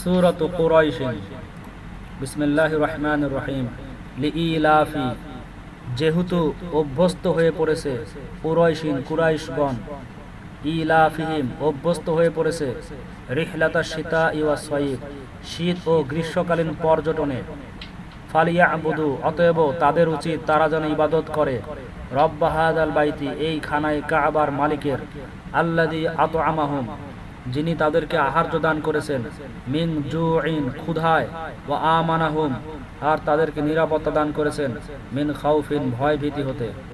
সুরত কুরাইশিন। বিসমিল্লাহ রহমান রহিম লিইলাফি যেহেতু অভ্যস্ত হয়ে পড়েছে কুরাইশিন, কুরাইশগণ, ইলাফিহিম অভ্যস্ত হয়ে পড়েছে রিহলাতা সীতা ইওয়া সঈদ শীত ও গ্রীষ্মকালীন পর্যটনে। ফালিয়া আবুদু অতএব তাদের উচিত তারা যেন ইবাদত করে। রব্বাহাদ আল বাইতি, এই খানায় কাবার মালিকের। আল্লাদি আত আমাহুম যিনি তাদেরকে আহার্য দান করেছেন। মিন জু ইন ক্ষুধায় ও আমানাহুম, আর তাদেরকে নিরাপত্তা দান করেছেন। মিন খাউফিন ভয় ভীতি হতে।